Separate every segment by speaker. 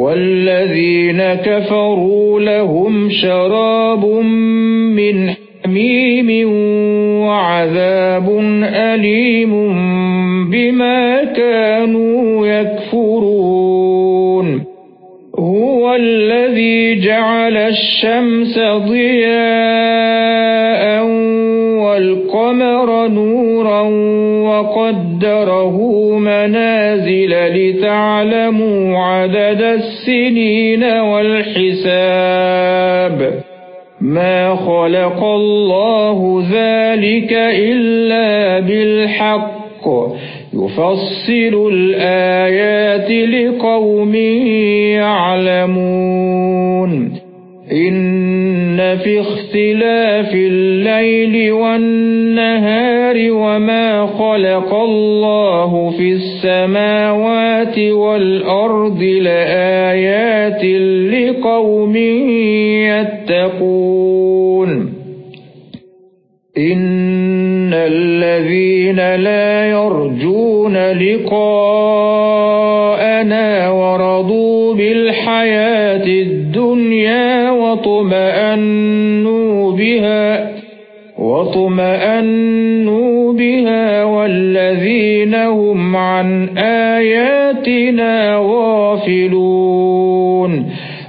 Speaker 1: والذين كفروا لهم شراب من حميم وعذاب أليم بما كانوا يكفرون. هو الذي جعل الشمس ضياء والقمر نورا وقدره منازل لتعلموا عدد السنين والحساب. ما خلق الله ذلك إلا بالحق. يفصل الآيات لقوم يعلمون. في اختلاف الليل والنهار وما خلق الله في السماوات والأرض لآيات لقوم يتقون. إن الذين لا يرجون لقاءنا ورضوا بالحياة الدنيا وطمأنوا بها وطمأنوا بها والذين هم عن آياتنا غافلون.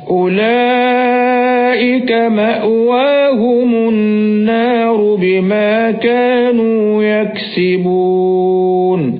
Speaker 1: أولئك مأواهم النار بما كانوا يكسبون.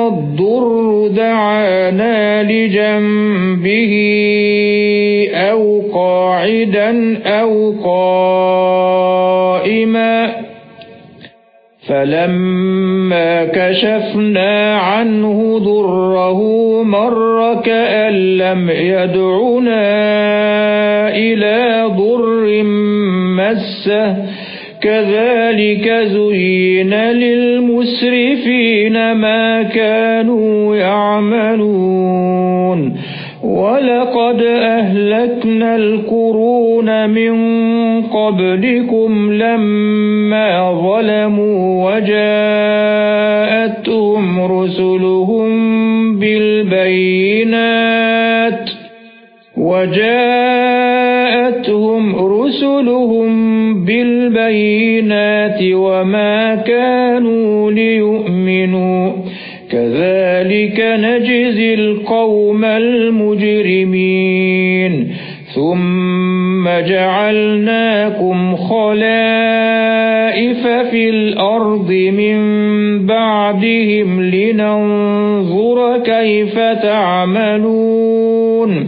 Speaker 1: الضر دعانا لجنبه أو قاعدا أو قائما فَلَمَّا كَشَفْنَا عَنْهُ ضُرَّهُ مَرَّ كَأَن لَّمْ يَدْعُنَا إِلَى ضُرٍّ مَّسَّهُ كَذَلِكَ زُيِّنَ لِلْمُسْرِفِينَ مَا كَانُوا يَعْمَلُونَ. وَلَقَدْ أَهْلَكْنَا الْقُرُونَ مِنْ قَبْلِكُمْ لَمَّا ظَلَمُوا وَجَاءَتْهُمْ رُسُلُهُم بِالْبَيِّنَاتِ. وَجَاءَتْهُمْ بِالْبَيِّنَاتِ وَمَا كَانُوا لِيُؤْمِنُوا. كَذَلِكَ نَجْزِي الْقَوْمَ الْمُجْرِمِينَ. ثُمَّ جَعَلْنَاكُمْ خَلَائِفَ فِي الْأَرْضِ مِنْ بَعْدِهِمْ لِنَنْظُرَ كَيْفَ تَعْمَلُونَ.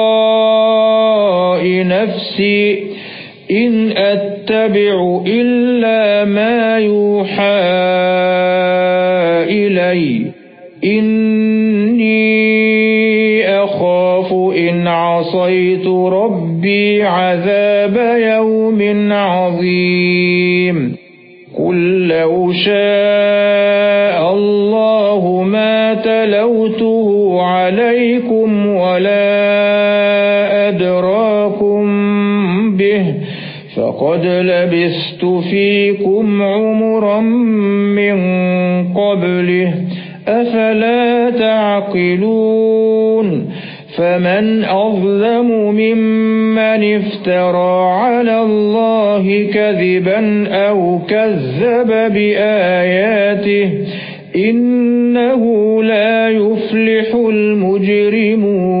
Speaker 1: نَفْسِي إِنْ أَتَّبِعُ إِلَّا مَا يُوحَى إِلَيَّ. إِنِّي أَخَافُ إِنْ عَصَيْتُ رَبِّي عَذَابَ يَوْمٍ عَظِيمٍ. قُل لَّوْ شَاءَ اللَّهُ مَا تَلَوْتُهُ عَلَيْكُمْ وَلَا فَقَدْ لَبِثْتُ فِيكُمْ عُمُرًا مِّن قَبْلِهِ أَفَلَا تَعْقِلُونَ فَمَنْ أَظْلَمُ مِمَّنِ افْتَرَى عَلَى اللَّهِ كَذِبًا أَوْ كَذَّبَ بِآيَاتِهِ إِنَّهُ لَا يُفْلِحُ الْمُجْرِمُونَ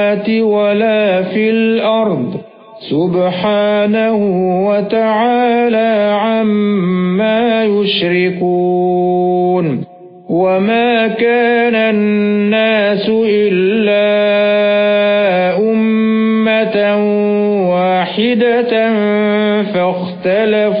Speaker 1: وَلَا فِي الْأَرْضِ سُبْحَانَهُ وَتَعَالَى عَمَّا يُشْرِكُونَ وَمَا كَانَ النَّاسُ إِلَّا أُمَّةً وَاحِدَةً فَاخْتَلَفُوا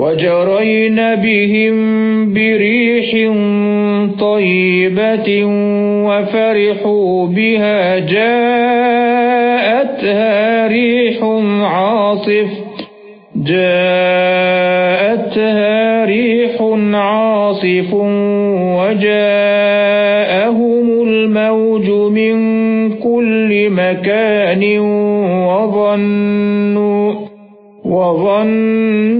Speaker 1: وَجَرَيْنَ بِهِمْ بِرِيحٍ طَيِّبَةٍ وَفَرِحُوا بِهَا جَاءَتْهَا رِيحٌ عَاصِفٌ جَاءَتْهَا رِيحٌ عَاصِفٌ وَجَاءَهُمُ الْمَوْجُ مِنْ كُلِّ مَكَانٍ وَظَنُّوا وَظَنُّوا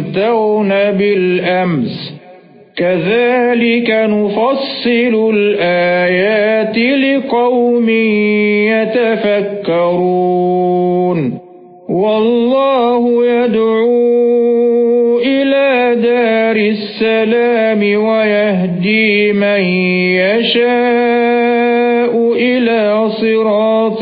Speaker 1: تغن بالأمس. كذلك نفصل الآيات لقوم يتفكرون. والله يدعو إلى دار السلام ويهدي من يشاء إلى صراط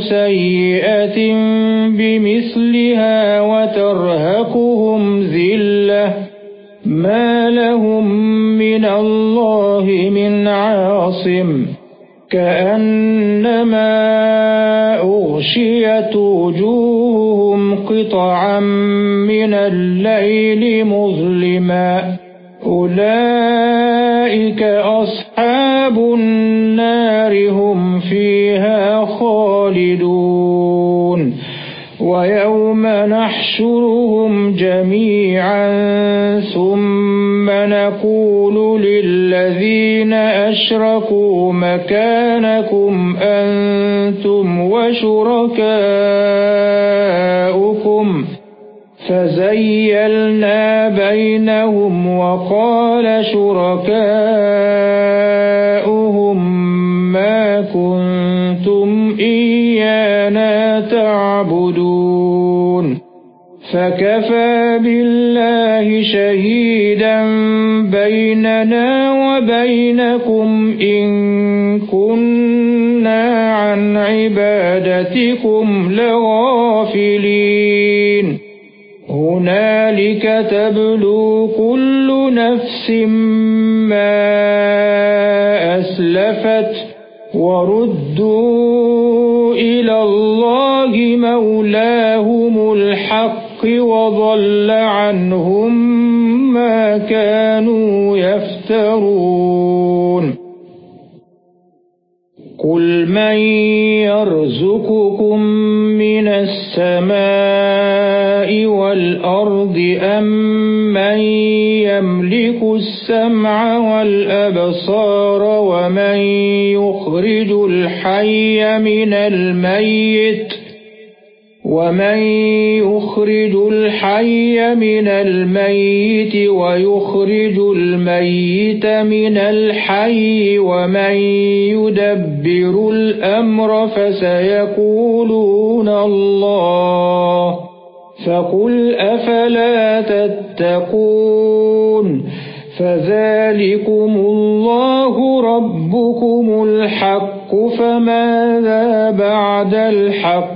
Speaker 1: سَيِّئَةٍ بِمِثْلِهَا وَتَرْهَقُهُمْ ذِلَّةٌ مَا لَهُم مِّنَ اللَّهِ مِنْ عَاصِمٍ كَأَنَّمَا أُغْشِيَتْ وُجُوهُهُمْ قِطَعًا مِّنَ اللَّيْلِ مُظْلِمًا أُولَئِكَ أَصْحَابُ النَّارِ خَالِدُونَ. وَيَوْمَ نَحْشُرُهُمْ جَمِيعًا ثُمَّ نَقُولُ لِلَّذِينَ أَشْرَكُوا مَكَانَكُمْ أَنْتُمْ وَشُرَكَاؤُكُمْ. فَزَيَّلْنَا بَيْنَهُمْ وَقَالَ شُرَكَاؤُهُم فَكَفَى بِاللَّهِ شَهِيدًا بَيْنَنَا وَبَيْنَكُمْ إِن كُنَّا عَن عِبَادَتِكُمْ لَغَافِلِينَ. هُنَالِكَ تَبْلُو كُلُّ نَفْسٍ مَا أَسْلَفَتْ وَرُدُّوا إِلَى اللَّهِ مَوْلَاهُمُ الْحَقِّ وَضَلَّ عَنْهُمْ مَا كَانُوا يَفْتَرُونَ. قُلْ مَن يَرْزُقُكُم مِّنَ السَّمَاءِ وَالْأَرْضِ أَمَّن مَّن يَمْلِكُ السَّمْعَ وَالْأَبْصَارَ وَمَن يُخْرِجُ الْحَيَّ مِنَ الْمَيِّتِ وَمَن يُخْرِجُ الْحَيَّ مِنَ الْمَيِّتِ وَيُخْرِجُ الْمَيِّتَ مِنَ الْحَيِّ وَمَن يُدَبِّرُ الْأَمْرَ فَسَيَقُولُونَ اللَّهُ فَقُلْ أَفَلَا تَتَّقُونَ فَذَلِكُمُ اللَّهُ رَبُّكُمُ الْحَقُّ فَمَاذَا بَعْدَ الْحَقِّ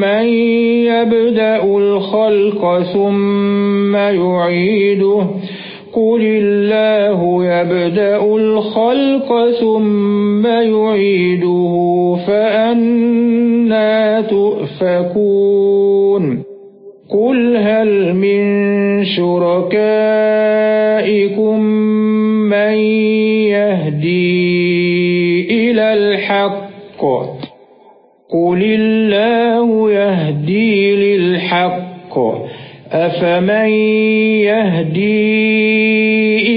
Speaker 1: مَّن يَبْدَأُ الْخَلْقَ ثُمَّ يُعِيدُهُ. قُلِ اللَّهُ يَبْدَأُ الْخَلْقَ ثُمَّ يُعِيدُهُ فَأَنَّى تُؤْفَكُونَ. قُلْ هَلْ مِن شُرَكَائِكُم مَّن يَهْدِي إِلَى الْحَقِّ؟ قُلِ اللَّهُ يَهْدِي لِلْحَقِّ أَفَمَن يَهْدِي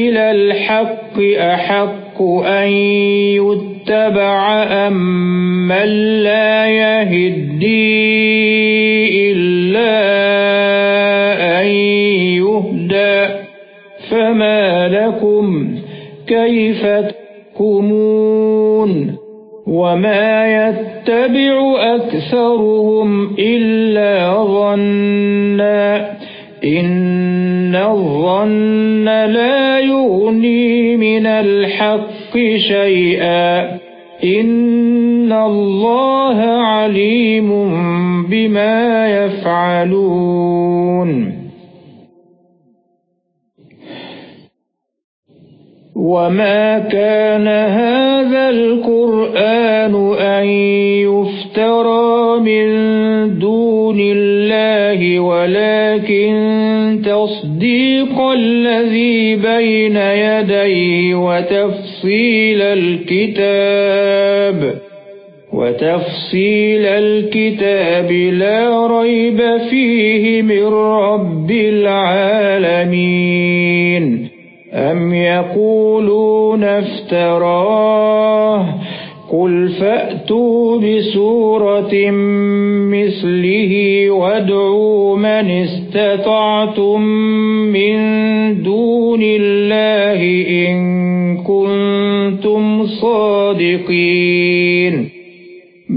Speaker 1: إِلَى الْحَقِّ أَحَقُّ أَن يُتَّبَعَ أَمَّن لَّا يَهِدِّي إِلَّا أَن يُهْدَىٰ فَمَا لَكُمْ كَيْفَ تَحْكُمُونَ وَمَا يَتَّبِعُ أَكْثَرُهُمْ إِلَّا ظَنًّا إِنَّ الظَّنَّ لَا يُغْنِي مِنَ الْحَقِّ شَيْئًا إِنَّ اللَّهَ عَلِيمٌ بِمَا يَفْعَلُونَ وَمَا كَانَ هَذَا الْقُرْآنُ أَن يُفْتَرَىٰ مِن دُونِ اللَّهِ وَلَكِن تَصْدِيقَ الَّذِي بَيْنَ يَدَيْهِ وَتَفْصِيلَ الْكِتَابِ وَتَفْصِيلَ الْكِتَابِ لَا رَيْبَ فِيهِ مِن رَّبِّ الْعَالَمِينَ أَمْ يَقُولُونَ افْتَرَاهُ قُلْ فَأْتُوا بِسُورَةٍ مِثْلِهِ وَادْعُوا مَنِ اسْتَطَعْتُم مِّن دُونِ اللَّهِ إِن كُنتُمْ صَادِقِينَ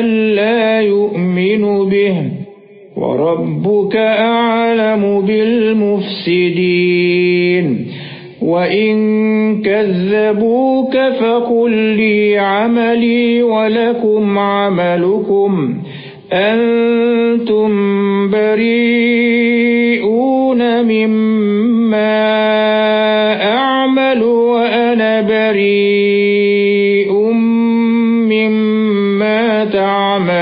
Speaker 1: من لَّا يُؤْمِنُ بِهِ. وَرَبُّكَ أَعْلَمُ بِالْمُفْسِدِينَ. وَإِن كَذَّبُوكَ فَقُل لِّي عَمَلِي وَلَكُمْ عَمَلُكُمْ. أَنتُم بَرِيئُونَ مِمَّا أَعْمَلُ وَأَنَا بَرِيءٌ مِّمَّا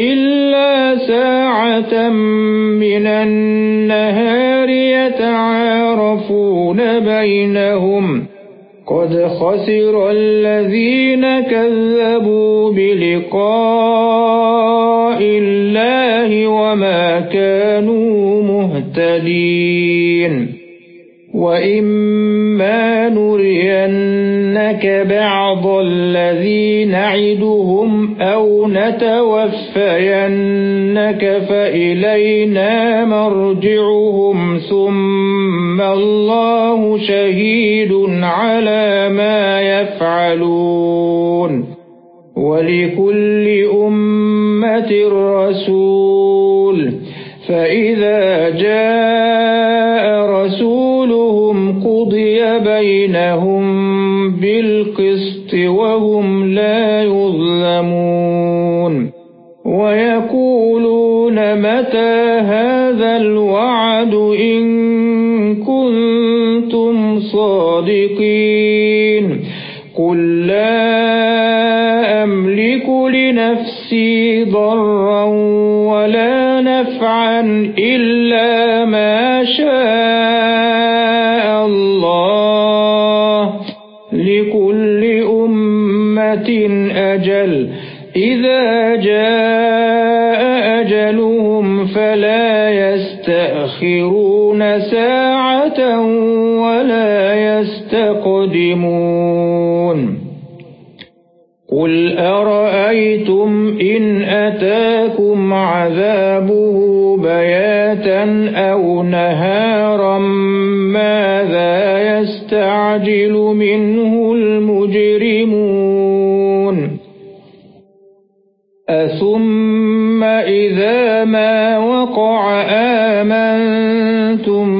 Speaker 1: إِلَّا سَاعَةً مِّنَ النَّهَارِ يَتَعَارَفُونَ بَيْنَهُمْ قَدْ خَسِرَ الَّذِينَ كَذَّبُوا بِلِقَاءِ اللَّهِ وَمَا كَانُوا مُهْتَدِينَ وَإِمَّا نُرِيَنَّكَ بَعْضَ الَّذِي نَعِدُهُمْ أَوْ نَتَوَفَّيَنَّكَ فَإِلَيْنَا مَرْجِعُهُمْ ثُمَّ اللَّهُ شَهِيدٌ عَلَى مَا يَفْعَلُونَ وَلِكُلِّ أُمَّةٍ رَّسُولٌ فَإِذَا لِنَفْسِي ضَرًّا وَلَا نَفْعًا إِلَّا مَا شَاءَ اللَّهُ. لِكُلِّ أُمَّةٍ أَجَلٌ. إِذَا جَاءَ أَجَلُهُمْ فَلَا يَسْتَأْخِرُونَ سَاعَةً وَلَا يَسْتَقْدِمُونَ. قُلْ أَرَأَيْتُمْ إِنْ أَتَاكُمْ عَذَابُهُ بَيَاتًا أَوْ نَهَارًا مَاذَا يَسْتَعْجِلُ مِنْهُ الْمُجْرِمُونَ؟ أَثُمَّ إِذَا مَا وَقَعَ آمَنْتُمْ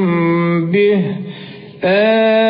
Speaker 1: بِهِ؟ الْآنَ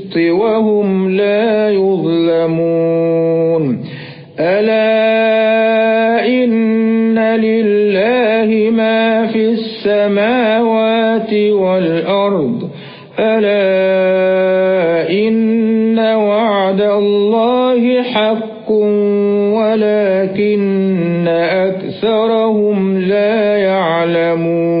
Speaker 1: وَهُمْ لَا يُظْلَمُونَ. أَلَا إِنَّ لِلَّهِ مَا فِي السَّمَاوَاتِ وَالْأَرْضِ. أَلَا إِنَّ وَعْدَ اللَّهِ حَقٌّ وَلَكِنَّ أَكْثَرَهُمْ لَا يَعْلَمُونَ.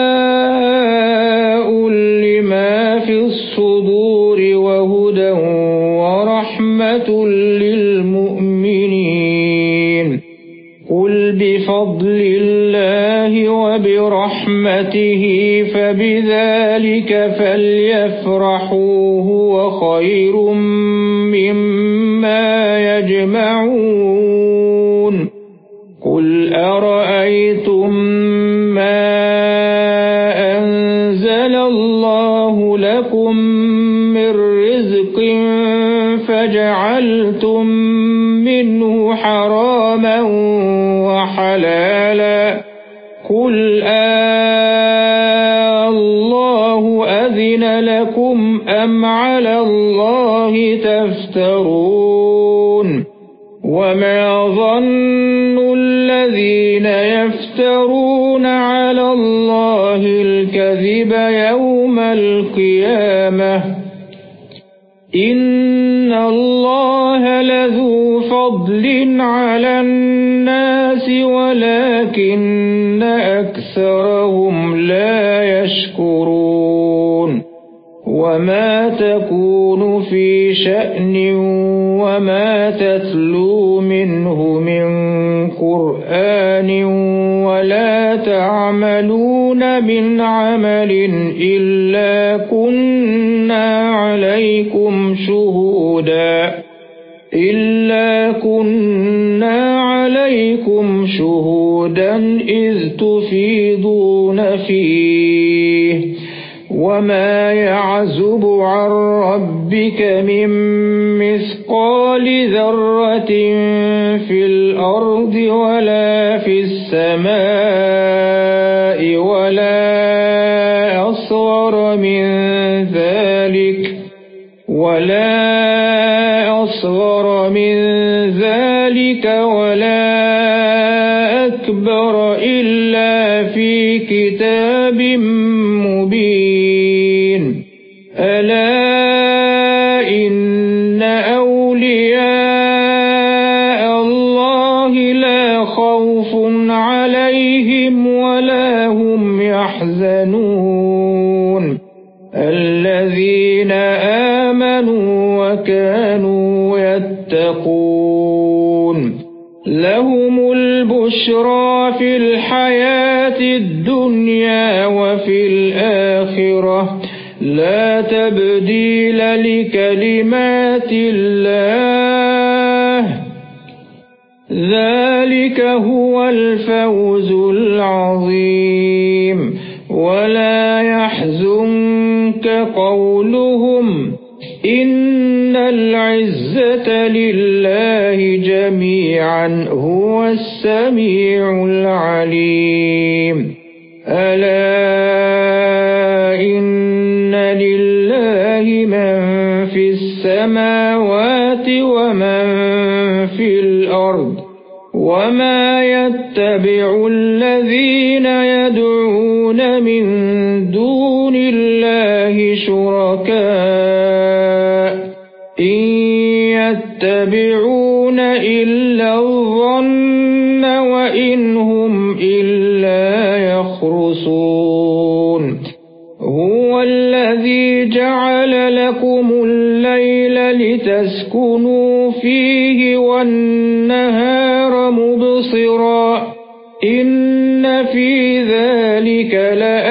Speaker 1: وبرحمته فبذلك فليفرحوا هو خير مما يجمعون. قل أرأيتم ما أنزل الله لكم من رزق فجعلتم منه حراما وحلالا إلا يتبعون إلا الظن وإن هم إلا يخرصون. هو الذي جعل لكم الليل لتسكنوا فيه والنهار مبصرا. إن في ذلك لآيات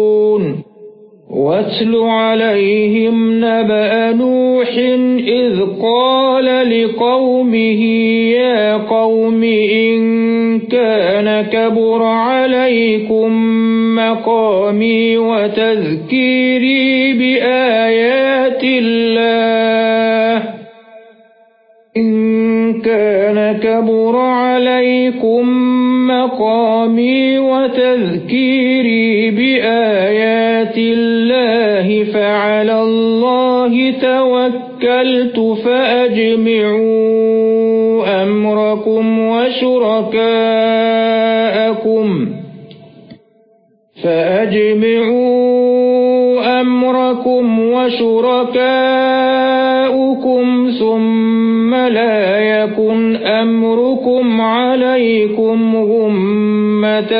Speaker 1: وَاتْلُ عَلَيْهِمْ نَبَأَ نُوحٍ إِذْ قَالَ لِقَوْمِهِ يَا قَوْمِ إِن كَانَ كَبُرَ عَلَيْكُمْ مَقَامِي وَتَذْكِيرِي بِآيَاتِ اللَّهِ. إِن كَانَ كَبُرَ عَلَيْكُمْ مَقَامِي وَتَذْكِيرِي بِآيَاتِ اللَّهِ فَعَلَى اللَّهِ تَوَكَّلْتُ فَأَجْمِعُوا أَمْرَكُمْ وَشُرَكَاءَكُمْ. فَأَجْمِعُوا أَمْرَكُمْ وَشُرَكَاءَكُمْ ثُمَّ لَا يَكُنْ أَمْرُكُمْ عَلَيْكُمْ غُمَّةً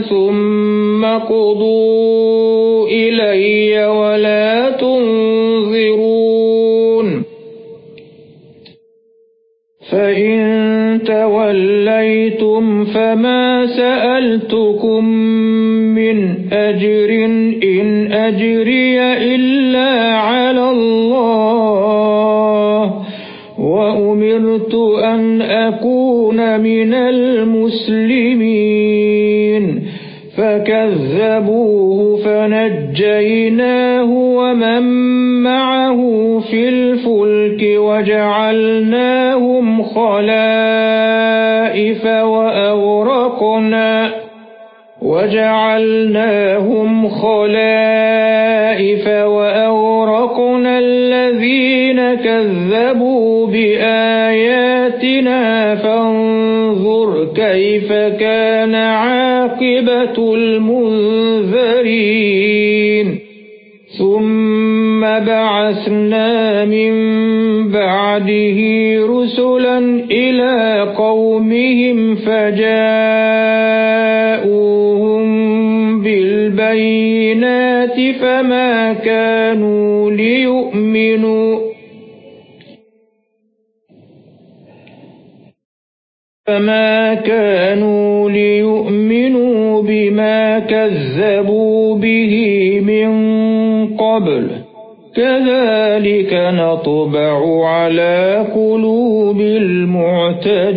Speaker 1: ثُمَّ قُضُوا إِلَيَّ وَلَا تُنظِرُونَ. فَإِن تَوَلَّيْتُمْ فَمَا سَأَلْتُكُم مِّنْ أَجْرٍ إِنْ أَجْرِيَ إِلَّا عَلَى اللَّهِ. وَأُمِرْتُ أَنْ أَكُونَ مِنَ الْمُسْلِمِينَ. فَكَذَّبُوهُ فَنَجَّيْنَاهُ وَمَن مَّعَهُ فِي الْفُلْكِ وَجَعَلْنَاهُمْ خَلَائِفَ وَأَغْرَقْنَا. وَجَعَلْنَاهُمْ خَلَائِفَ وَأَغْرَقْنَا الَّذِينَ كَذَّبُوا بِآيَاتِنَا. فَانظُرْ كَيْفَ كَانَ عَاقِبَةُ الْمُنذَرِينَ. ثُمَّ بَعَثْنَا مِن بَعْدِهِ رُسُلًا إِلَى قَوْمِهِمْ فَجَاءُوهُم فَمَا كَانُوا لِيُؤْمِنُوا فَمَا كَانُوا لِيُؤْمِنُوا بِمَا كَذَّبُوا بِهِ مِن قَبْلُ كَذَلِكَ نَطْبَعُ عَلَى قُلُوبِ الْمُعْتَدِينَ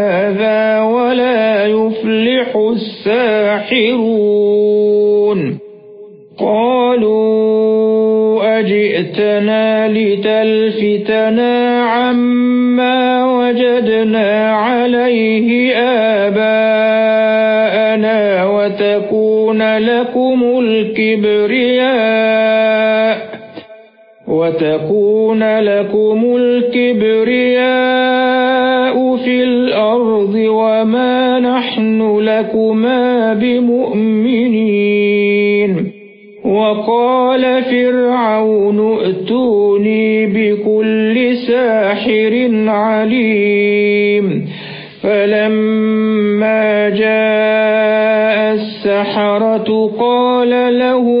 Speaker 1: أَجِئْتَنَا لِتَلْفِتَنَا عَمَّا وَجَدْنَا عَلَيْهِ آبَاءَنَا وَتَكُونَ لَكُمُ الْكِبْرِيَاءُ وَتَكُونَ لَكُمُ الْكِبْرِيَاءُ فِي الْأَرْضِ وَمَا نَحْنُ لَكُمَا بِمُؤْمِنِينَ وَقَالَ فِرْعَوْنُ ائْتُونِي بِكُلِّ سَاحِرٍ عَلِيمٍ فَلَمَّا جَاءَ السَّحَرَةُ قَالَ لَهُم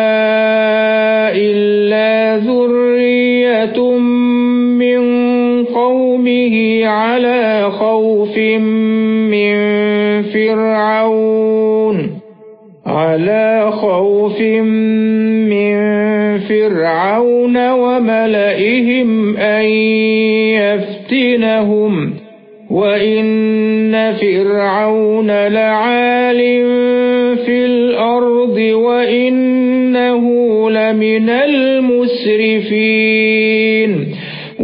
Speaker 1: عَلَى خَوْفٍ مِّن فِرْعَوْنَ. عَلَى خَوْفٍ مِّن فِرْعَوْنَ وَمَلَئِهِمْ أَن يَفْتِنَهُمْ. وَإِنَّ فِرْعَوْنَ لَعَالٍ فِي الْأَرْضِ وَإِنَّهُ لَمِنَ الْمُسْرِفِينَ.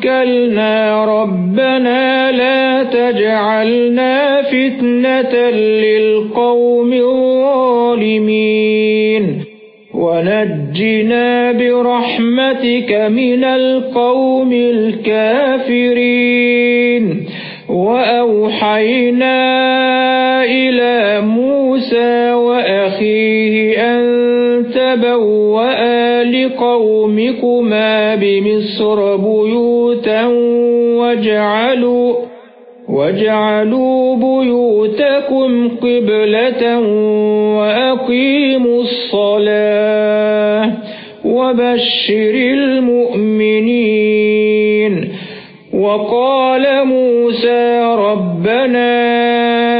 Speaker 1: تَوَكَّلْنَا رَبَّنَا لَا تَجْعَلْنَا فِتْنَةً لِّلْقَوْمِ الظَّالِمِينَ. وَنَجِّنَا بِرَحْمَتِكَ مِنَ الْقَوْمِ الْكَافِرِينَ. وَأَوْحَيْنَا إِلَى مُوسَى وَأَخِيهِ أَن تَبَوَّآ لِقَوْمِكُمَا بِمِصْرَ بُيُوتًا وَاجْعَلُوا وَاجْعَلُوا بُيُوتَكُمْ قِبْلَةً وَأَقِيمُوا الصَّلَاةَ وَبَشِّرِ الْمُؤْمِنِينَ وَقَالَ مُوسَى رَبَّنَا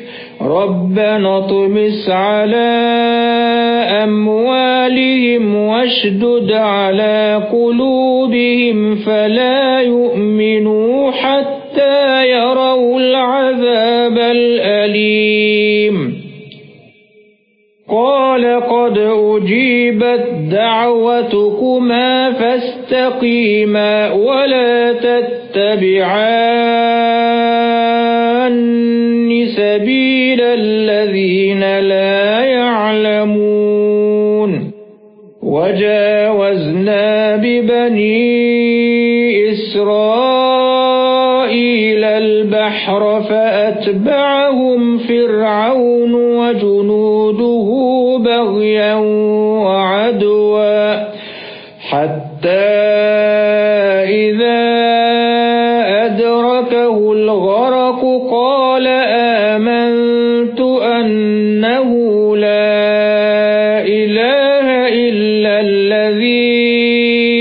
Speaker 1: رَبَّنَا اطْمِسْ عَلَى أَمْوَالِهِمْ وَاشْدُدْ عَلَى قُلُوبِهِمْ فَلَا يُؤْمِنُوا حَتَّى يَرَوْا الْعَذَابَ الْأَلِيمَ. قَالَ قَدْ أُجِيبَتْ دَعْوَتُكُمَا فَاسْتَقِيمَا وَلَا تَتَّبِعَانِّ سَبِيلَ الَّذِينَ لَا يَعْلَمُونَ. وَجَاوَزْنَا بِبَنِي إِسْرَائِيلَ الْبَحْرَ فَأَتْبَعَهُمْ فِرْعَوْنُ وَجُنُودُهُ بَغْيًا وَعَدْوًا. حَتَّى إِذَا أَدْرَكَهُ الْغَرَقُ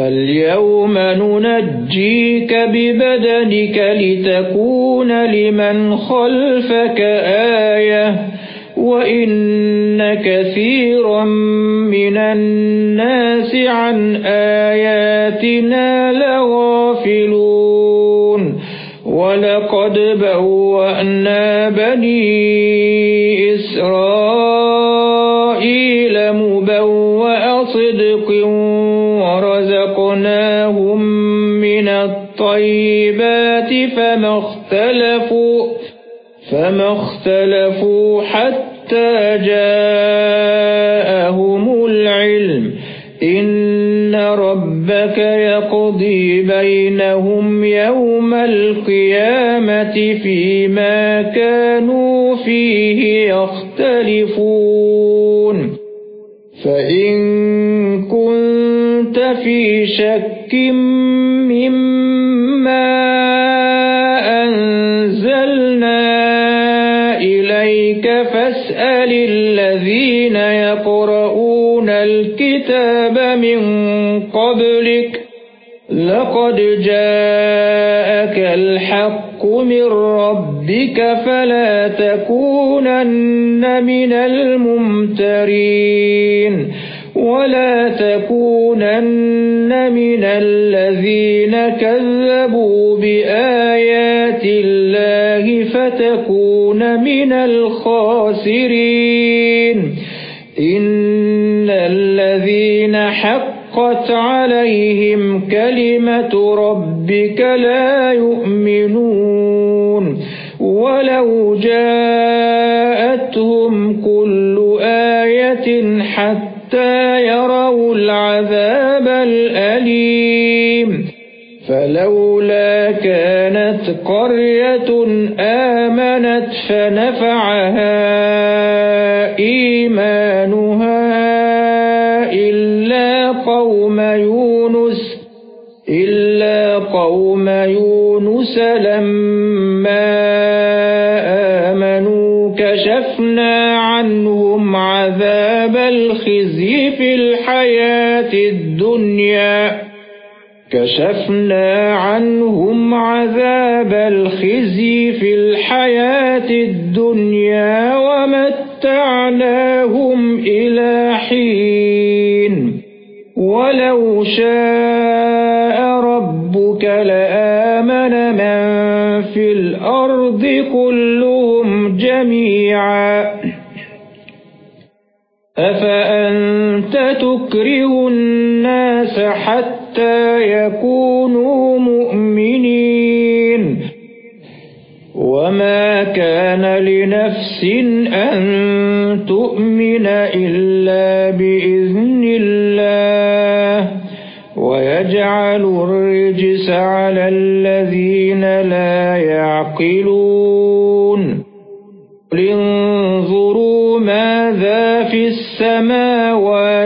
Speaker 1: فَالْيَوْمَ نُنَجِّيكَ بِبَدَنِكَ لِتَكُونَ لِمَنْ خَلْفَكَ آيَةً وَإِنَّ كَثِيرًا مِنَ النَّاسِ عَن آيَاتِنَا لَغَافِلُونَ وَلَقَدْ بَوَّأْنَا بَنِي إِسْرَائِيلَ مُبَوَّأَ صِدْقٍ وَرَزَقْنَاهُمْ مِنَ الطَّيِّبَاتِ فَمَا اخْتَلَفُوا فَمَا اخْتَلَفُوا حَتَّى جَاءَهُمُ الْعِلْمُ. إِنَّ رَبَّكَ يَقْضِي بَيْنَهُمْ يَوْمَ الْقِيَامَةِ فِيمَا كَانُوا فِيهِ يختلفون. فإن كنت في شك الحياة الدنيا كشفنا عنهم عذاب الخزي في الحياة الدنيا ومتعناهم إلى حين. ولو شاء ربك لآمن من في الأرض كلهم جميعا. أفأنت تكره الناس حتى يكونوا مؤمنين. وما كان لنفس أن تؤمن إلا بإذن الله ويجعل الرجس على الذين لا يعقلون. لانظروا ماذا في السماوات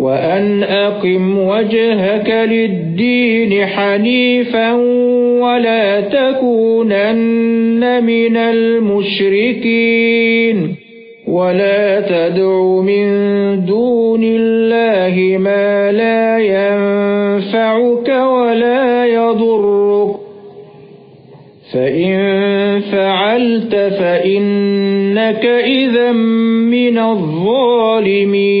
Speaker 1: وأن أقم وجهك للدين حنيفا ولا تكونن من المشركين ولا تدع من دون الله ما لا ينفعك ولا يضرك فإن فعلت فإنك إذا من الظالمين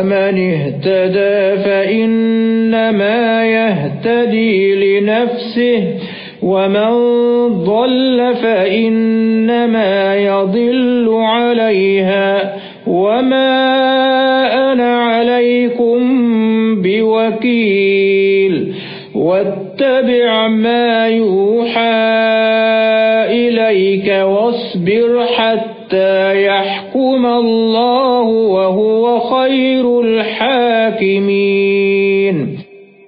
Speaker 1: فمن اهتدى فإنما يهتدي لنفسه ومن ضل فإنما يضل عليها وما أنا عليكم بوكيل واتبع ما يوحى إليك واصبر حتى يحكم يحكم الله وهو خير الحاكمين.